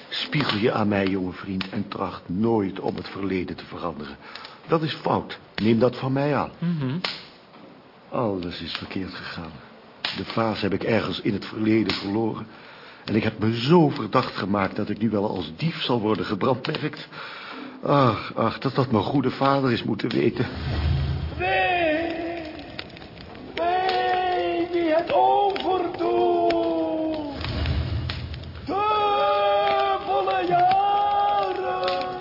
Spiegel je aan mij, jonge vriend, en tracht nooit om het verleden te veranderen. Dat is fout. Neem dat van mij aan. Alles is verkeerd gegaan. De vaas heb ik ergens in het verleden verloren. En ik heb me zo verdacht gemaakt dat ik nu wel als dief zal worden gebrandmerkt. Ach, ach, dat dat mijn goede vader is moeten weten. Wee, wee, wie het overdoet. Dubbele jaren,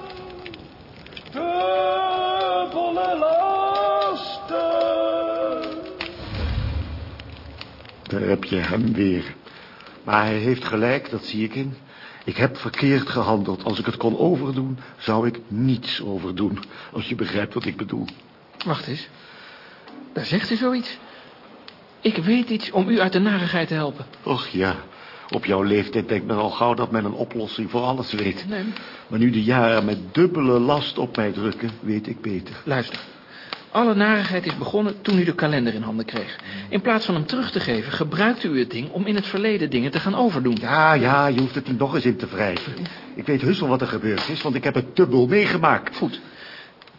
dubbele lasten. Daar heb je hem weer. Maar hij heeft gelijk, dat zie ik in. Ik heb verkeerd gehandeld. Als ik het kon overdoen, zou ik niets overdoen. Als je begrijpt wat ik bedoel. Wacht eens. Daar zegt u zoiets. Ik weet iets om u uit de narigheid te helpen. Och ja, op jouw leeftijd denkt men al gauw dat men een oplossing voor alles weet. Nee. Maar nu de jaren met dubbele last op mij drukken, weet ik beter. Luister. Alle narigheid is begonnen toen u de kalender in handen kreeg. In plaats van hem terug te geven, gebruikte u het ding om in het verleden dingen te gaan overdoen. Ja, ja, je hoeft het niet nog eens in te wrijven. Ik weet heus wel wat er gebeurd is, want ik heb het dubbel meegemaakt. Goed.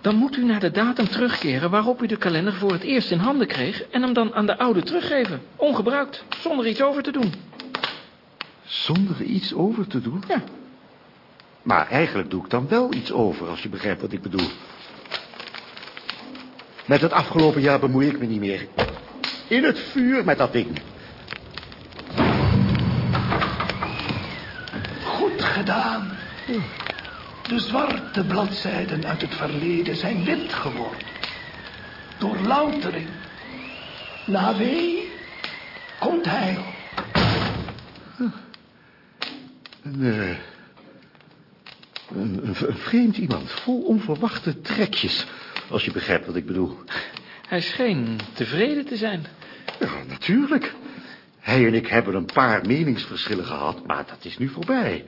Dan moet u naar de datum terugkeren waarop u de kalender voor het eerst in handen kreeg... en hem dan aan de oude teruggeven. Ongebruikt, zonder iets over te doen. Zonder iets over te doen? Ja. Maar eigenlijk doe ik dan wel iets over, als je begrijpt wat ik bedoel. Met het afgelopen jaar bemoei ik me niet meer. In het vuur met dat ding. Goed gedaan. De zwarte bladzijden uit het verleden zijn wit geworden. Door loutering. Na wee komt hij. Een, eh, een, een, een vreemd iemand, vol onverwachte trekjes. Als je begrijpt wat ik bedoel. Hij scheen tevreden te zijn. Ja, natuurlijk. Hij en ik hebben een paar meningsverschillen gehad, maar dat is nu voorbij.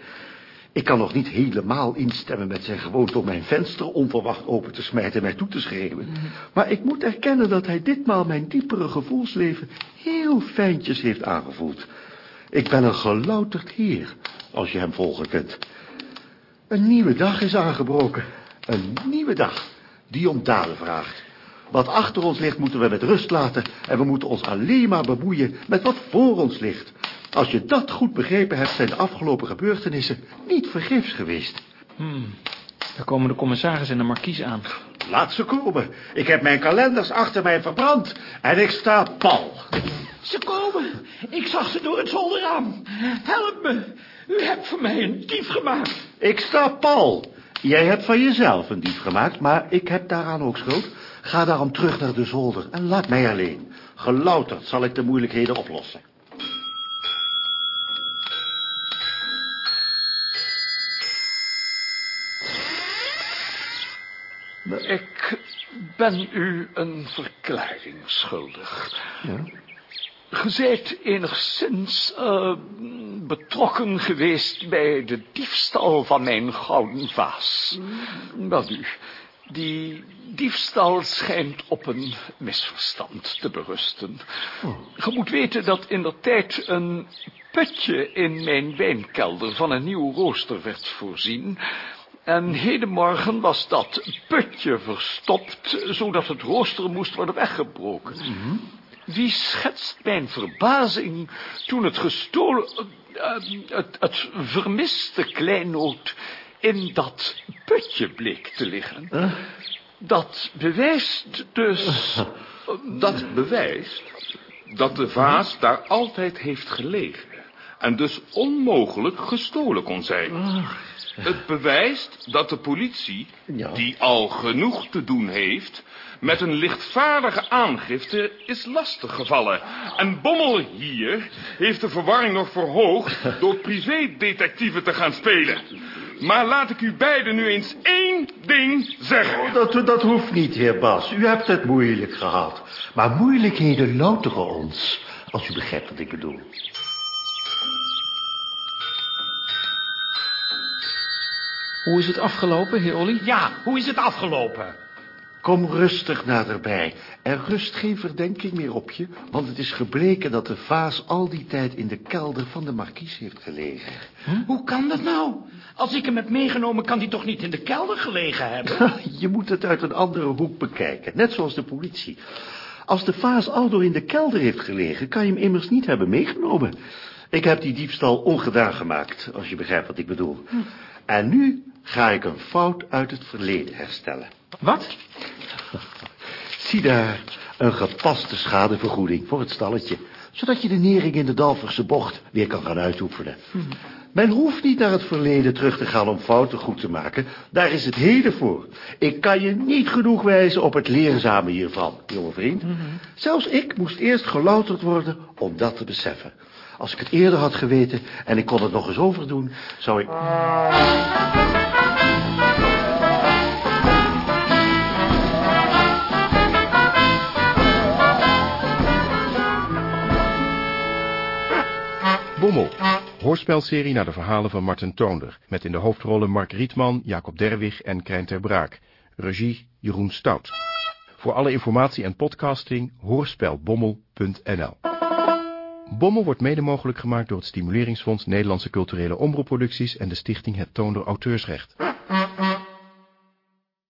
Ik kan nog niet helemaal instemmen met zijn gewoonte om mijn venster onverwacht open te smijten en mij toe te schreeuwen. Maar ik moet erkennen dat hij ditmaal mijn diepere gevoelsleven heel fijntjes heeft aangevoeld. Ik ben een gelouterd heer, als je hem volgen kunt. Een nieuwe dag is aangebroken. Een nieuwe dag, die om daden vraagt. Wat achter ons ligt moeten we met rust laten en we moeten ons alleen maar bemoeien met wat voor ons ligt. Als je dat goed begrepen hebt, zijn de afgelopen gebeurtenissen niet vergeefs geweest. Daar komen de commissaris en de markies aan. Laat ze komen. Ik heb mijn kalenders achter mij verbrand en ik sta pal. Ze komen. Ik zag ze door het zolderraam. Help me. U hebt voor mij een dief gemaakt. Ik sta pal. Jij hebt van jezelf een dief gemaakt, maar ik heb daaraan ook schuld. Ga daarom terug naar de zolder en laat mij alleen. Gelouterd zal ik de moeilijkheden oplossen. Ik ben u een verklaring schuldig. Ja? Ge zijt enigszins eh, betrokken geweest bij de diefstal van mijn gouden vaas. Wel nu, die diefstal schijnt op een misverstand te berusten. Je moet weten dat in der tijd een putje in mijn wijnkelder van een nieuw rooster werd voorzien... En hedenmorgen was dat putje verstopt, zodat het rooster moest worden weggebroken. Wie schetst mijn verbazing toen het gestolen, eh, het, het vermiste kleinood in dat putje bleek te liggen. Dat bewijst dus... Dat bewijst dat de vaas daar altijd heeft gelegen. En dus onmogelijk gestolen kon zijn. Het bewijst dat de politie, die al genoeg te doen heeft... met een lichtvaardige aangifte is lastiggevallen. En Bommel hier heeft de verwarring nog verhoogd... door privédetectieven te gaan spelen. Maar laat ik u beiden nu eens één ding zeggen. Dat, dat hoeft niet, heer Bas. U hebt het moeilijk gehad. Maar moeilijkheden louteren ons, als u begrijpt wat ik bedoel. Hoe is het afgelopen, heer Olly? Ja, hoe is het afgelopen? Kom rustig naderbij. Er rust geen verdenking meer op je, want het is gebleken dat de vaas al die tijd in de kelder van de markies heeft gelegen. Hoe kan dat nou? Als ik hem heb meegenomen, kan hij toch niet in de kelder gelegen hebben? Je moet het uit een andere hoek bekijken, net zoals de politie. Als de vaas aldoor in de kelder heeft gelegen, kan je hem immers niet hebben meegenomen. Ik heb die diefstal ongedaan gemaakt, als je begrijpt wat ik bedoel. En nu ga ik een fout uit het verleden herstellen. Wat? Zie daar, een gepaste schadevergoeding voor het stalletje. Zodat je de nering in de Dalverse bocht weer kan gaan uitoefenen. Men hoeft niet naar het verleden terug te gaan om fouten goed te maken. Daar is het heden voor. Ik kan je niet genoeg wijzen op het leerzame hiervan, jonge vriend. Zelfs ik moest eerst gelouterd worden om dat te beseffen. Als ik het eerder had geweten en ik kon het nog eens overdoen, zou ik... Bommel. Hoorspelserie naar de verhalen van Martin Toonder. Met in de hoofdrollen Mark Rietman, Jacob Derwig en Krijn ter Braak. Regie Jeroen Stout. Voor alle informatie en podcasting hoorspelbommel.nl Bommel wordt mede mogelijk gemaakt door het Stimuleringsfonds Nederlandse Culturele Omroepproducties en de stichting Het Toonder Auteursrecht.